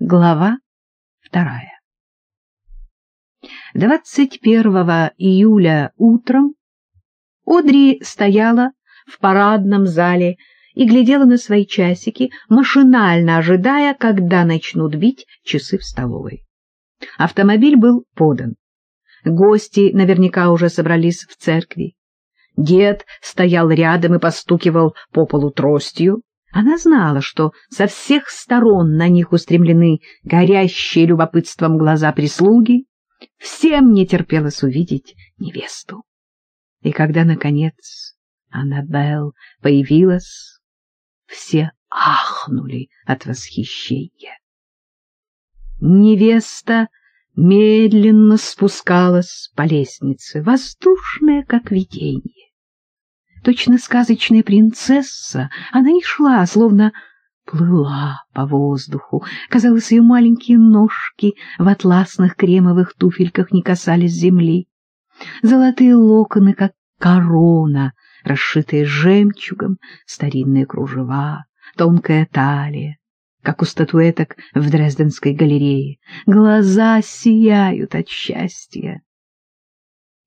Глава вторая 21 июля утром Одри стояла в парадном зале и глядела на свои часики, машинально ожидая, когда начнут бить часы в столовой. Автомобиль был подан. Гости наверняка уже собрались в церкви. Дед стоял рядом и постукивал по полу тростью. Она знала, что со всех сторон на них устремлены горящие любопытством глаза прислуги. Всем не терпелось увидеть невесту. И когда, наконец, Аннабелл появилась, все ахнули от восхищения. Невеста медленно спускалась по лестнице, воздушная, как видение. Точно сказочная принцесса, она не шла, словно плыла по воздуху. Казалось, ее маленькие ножки в атласных кремовых туфельках не касались земли. Золотые локоны, как корона, расшитые жемчугом, старинные кружева, тонкая талия, как у статуэток в Дрезденской галерее. Глаза сияют от счастья.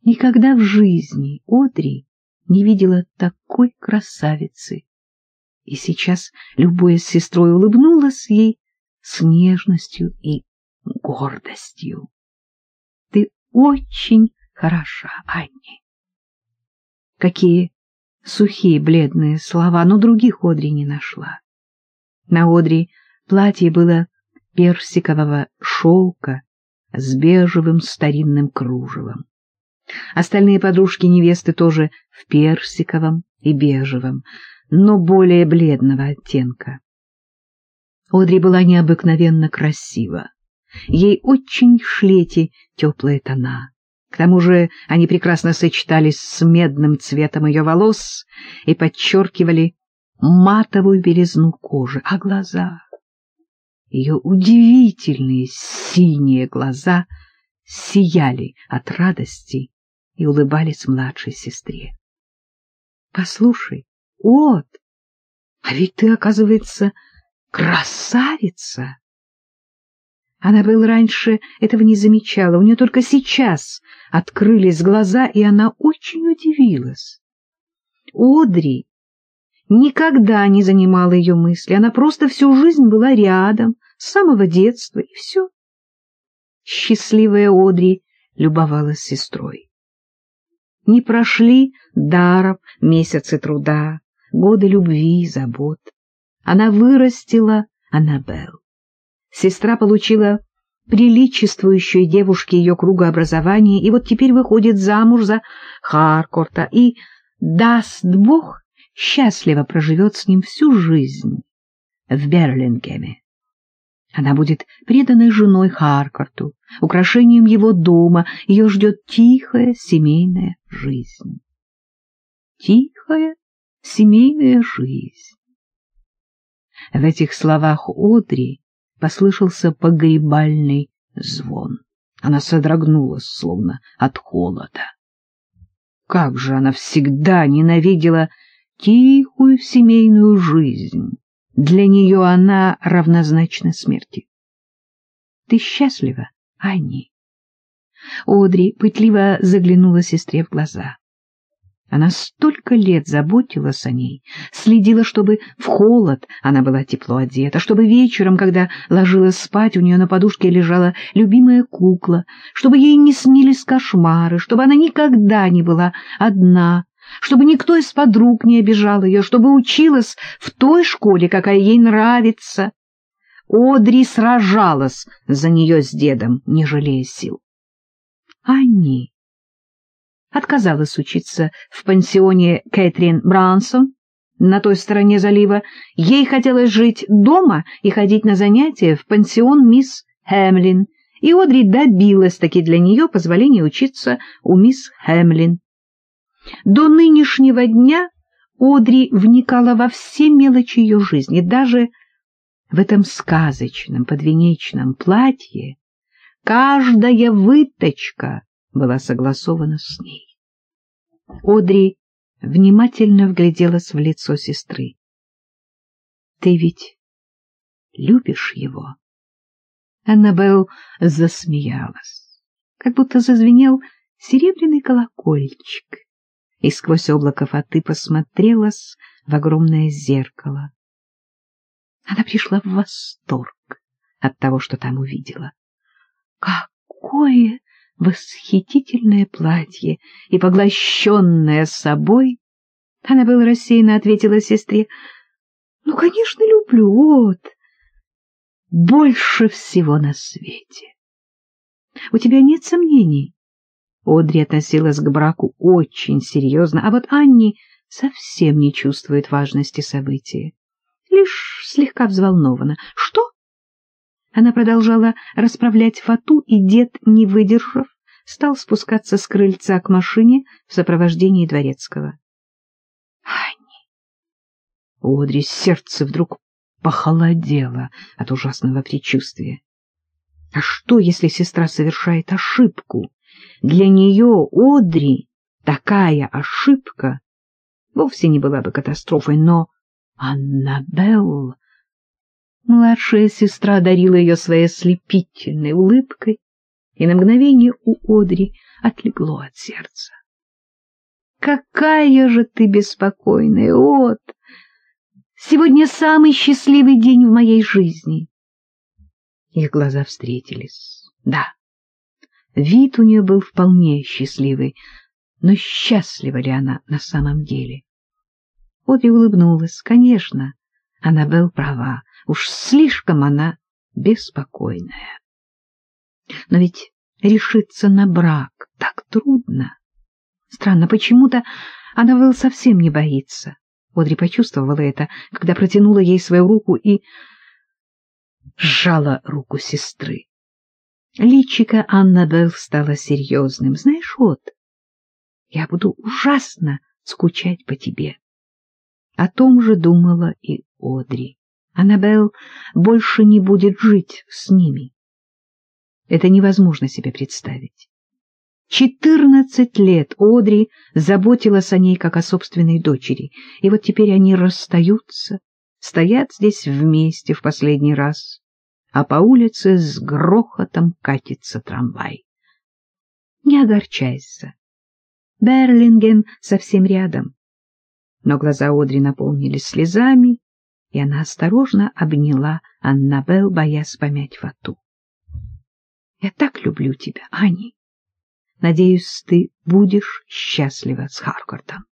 Никогда в жизни Одри не видела такой красавицы. И сейчас, любуясь сестрой, улыбнулась ей с нежностью и гордостью. — Ты очень хороша, Анни. Какие сухие бледные слова, но других Одри не нашла. На Одри платье было персикового шелка с бежевым старинным кружевом. Остальные подружки невесты тоже в персиковом и бежевом, но более бледного оттенка. Одри была необыкновенно красива. Ей очень шли эти теплые тона. К тому же они прекрасно сочетались с медным цветом ее волос и подчеркивали матовую белизну кожи, а глаза... Ее удивительные синие глаза сияли от радости и улыбались младшей сестре. — Послушай, от, а ведь ты, оказывается, красавица! Она был раньше этого не замечала, у нее только сейчас открылись глаза, и она очень удивилась. Одри никогда не занимала ее мысли, она просто всю жизнь была рядом, с самого детства, и все. Счастливая Одри любовалась сестрой. Не прошли даром месяцы труда, годы любви и забот. Она вырастила Аннабелл. Сестра получила приличествующую девушке ее круга образования, и вот теперь выходит замуж за Харкорта, и, даст Бог, счастливо проживет с ним всю жизнь в Берлингеме. Она будет преданной женой Харкарту, украшением его дома, ее ждет тихая семейная жизнь. Тихая семейная жизнь. В этих словах Одри послышался погребальный звон. Она содрогнулась, словно от холода. Как же она всегда ненавидела тихую семейную жизнь! Для нее она равнозначна смерти. — Ты счастлива, Анни? Одри пытливо заглянула сестре в глаза. Она столько лет заботилась о ней, следила, чтобы в холод она была тепло одета, чтобы вечером, когда ложилась спать, у нее на подушке лежала любимая кукла, чтобы ей не снились кошмары, чтобы она никогда не была одна, чтобы никто из подруг не обижал ее, чтобы училась в той школе, какая ей нравится. Одри сражалась за нее с дедом, не жалея сил. Анни отказалась учиться в пансионе Кэтрин Брансон на той стороне залива. Ей хотелось жить дома и ходить на занятия в пансион мисс Хэмлин, и Одри добилась таки для нее позволения учиться у мисс Хэмлин. До нынешнего дня Одри вникала во все мелочи ее жизни, даже в этом сказочном подвенечном платье каждая выточка была согласована с ней. Одри внимательно вгляделась в лицо сестры. — Ты ведь любишь его? Аннабелл засмеялась, как будто зазвенел серебряный колокольчик, и сквозь облако фаты посмотрелась в огромное зеркало. Она пришла в восторг от того, что там увидела. Какое восхитительное платье! И, поглощенная собой, она была рассеянно ответила сестре, «Ну, конечно, люблю, вот, больше всего на свете. У тебя нет сомнений?» Одри относилась к браку очень серьезно, а вот Анни совсем не чувствует важности события. Лишь слегка взволнована. «Что?» Она продолжала расправлять фату, и дед, не выдержав, стал спускаться с крыльца к машине в сопровождении дворецкого. «Анни!» Одри сердце вдруг похолодело от ужасного предчувствия. А что, если сестра совершает ошибку? Для нее, Одри, такая ошибка вовсе не была бы катастрофой, но Аннабелл... Младшая сестра одарила ее своей ослепительной улыбкой, и на мгновение у Одри отлегло от сердца. «Какая же ты беспокойная, Од! Сегодня самый счастливый день в моей жизни!» Их глаза встретились. Да, вид у нее был вполне счастливый, но счастлива ли она на самом деле? Одри улыбнулась. Конечно, Аннабелл права. Уж слишком она беспокойная. Но ведь решиться на брак так трудно. Странно, почему-то Аннабелл совсем не боится. Одри почувствовала это, когда протянула ей свою руку и сжала руку сестры. Личико Аннабелл стало серьезным. Знаешь, вот, я буду ужасно скучать по тебе. О том же думала и Одри. Аннабелл больше не будет жить с ними. Это невозможно себе представить. Четырнадцать лет Одри заботилась о ней, как о собственной дочери, и вот теперь они расстаются, стоят здесь вместе в последний раз, а по улице с грохотом катится трамвай. Не огорчайся. Берлинген совсем рядом но глаза Одри наполнились слезами, и она осторожно обняла Аннабелл, боясь помять фату. — Я так люблю тебя, Ани. Надеюсь, ты будешь счастлива с Харкортом.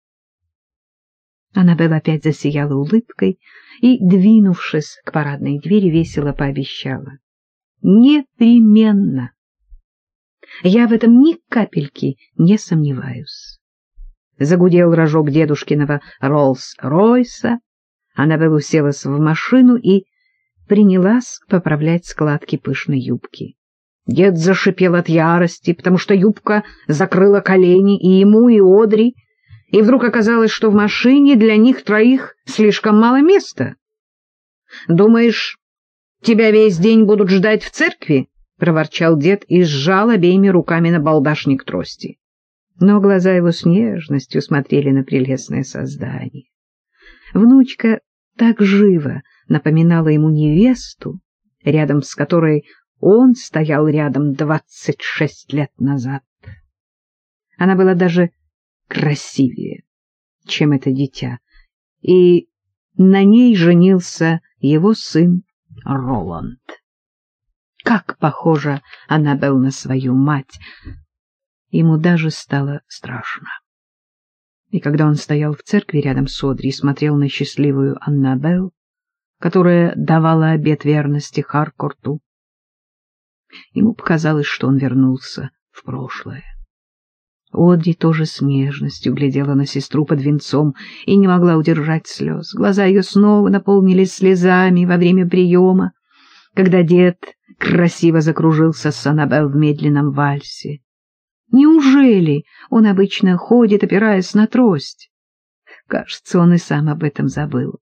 Аннабелл опять засияла улыбкой и, двинувшись к парадной двери, весело пообещала. — Непременно! Я в этом ни капельки не сомневаюсь. Загудел рожок дедушкиного Роллс-Ройса. Аннабелл уселась в машину и принялась поправлять складки пышной юбки. Дед зашипел от ярости, потому что юбка закрыла колени и ему, и Одри, и вдруг оказалось, что в машине для них троих слишком мало места. «Думаешь, тебя весь день будут ждать в церкви?» — проворчал дед и сжал обеими руками на балдашник трости но глаза его с нежностью смотрели на прелестное создание. Внучка так живо напоминала ему невесту, рядом с которой он стоял рядом двадцать шесть лет назад. Она была даже красивее, чем это дитя, и на ней женился его сын Роланд. Как похожа она была на свою мать, Ему даже стало страшно. И когда он стоял в церкви рядом с Одри и смотрел на счастливую Аннабелл, которая давала обет верности Харкорту, ему показалось, что он вернулся в прошлое. Одри тоже с нежностью глядела на сестру под венцом и не могла удержать слез. Глаза ее снова наполнились слезами во время приема, когда дед красиво закружился с Аннабелл в медленном вальсе. Неужели он обычно ходит, опираясь на трость? Кажется, он и сам об этом забыл.